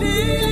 Lila.